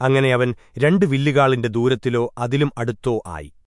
അങ്ങനെ അവൻ രണ്ട് വില്ലുകാളിന്റെ ദൂരത്തിലോ അതിലും അടുത്തോ ആയി.